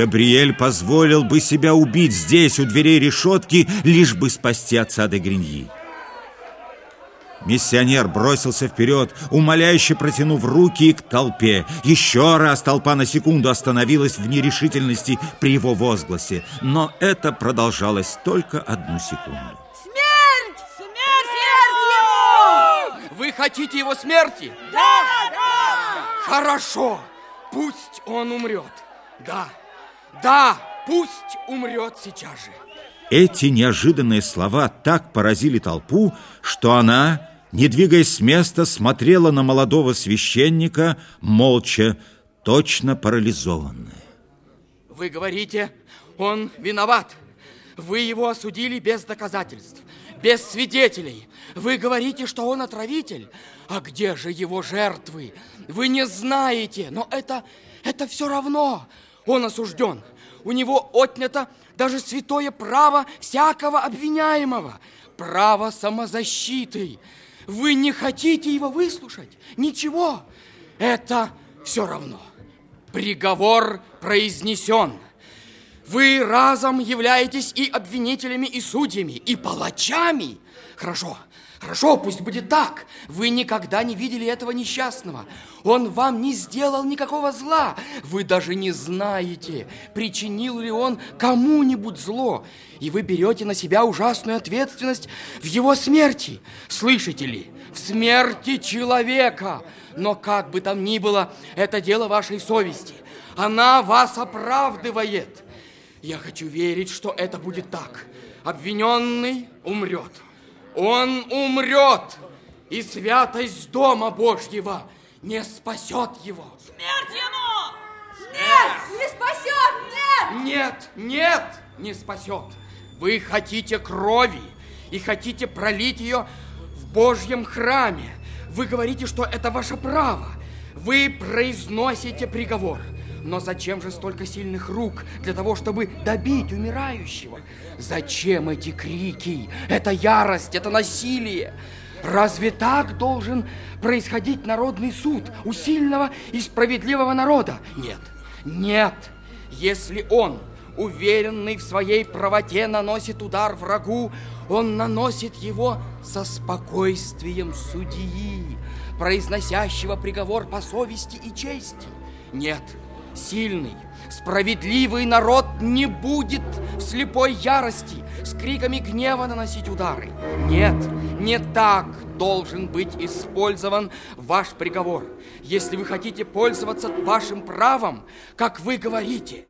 Габриэль позволил бы себя убить здесь, у дверей решетки, лишь бы спасти отца де Гриньи. Миссионер бросился вперед, умоляюще протянув руки к толпе. Еще раз толпа на секунду остановилась в нерешительности при его возгласе. Но это продолжалось только одну секунду. Смерть! Смерть! Смерть ему! Вы хотите его смерти? Да! Да! Хорошо, пусть он умрет. Да, да, пусть умрет сейчас же. Эти неожиданные слова так поразили толпу, что она, не двигаясь с места, смотрела на молодого священника, молча, точно парализованная. Вы говорите, он виноват. Вы его осудили без доказательств, без свидетелей. Вы говорите, что он отравитель. А где же его жертвы? Вы не знаете, но это, это все равно. Он осужден. У него отнято даже святое право всякого обвиняемого. Право самозащиты. Вы не хотите его выслушать? Ничего. Это все равно. Приговор произнесен. Вы разом являетесь и обвинителями, и судьями, и палачами. Хорошо, хорошо, пусть будет так. Вы никогда не видели этого несчастного. Он вам не сделал никакого зла. Вы даже не знаете, причинил ли он кому-нибудь зло. И вы берете на себя ужасную ответственность в его смерти. Слышите ли? В смерти человека. Но как бы там ни было, это дело вашей совести. Она вас оправдывает. Я хочу верить, что это будет так. Обвиненный умрет. Он умрет. И святость Дома Божьего не спасет его. Смерть ему! Нет, не спасет, нет! Нет, нет, не спасет. Вы хотите крови и хотите пролить ее в Божьем храме. Вы говорите, что это ваше право. Вы произносите приговор. Но зачем же столько сильных рук для того, чтобы добить умирающего? Зачем эти крики? Это ярость, это насилие. Разве так должен происходить народный суд у сильного и справедливого народа? Нет, нет. Если он, уверенный в своей правоте, наносит удар врагу, он наносит его со спокойствием судьи, произносящего приговор по совести и чести. Нет, сильный, справедливый народ не будет в слепой ярости с криками гнева наносить удары. Нет, не так должен быть использован ваш приговор, если вы хотите пользоваться вашим правом, как вы говорите.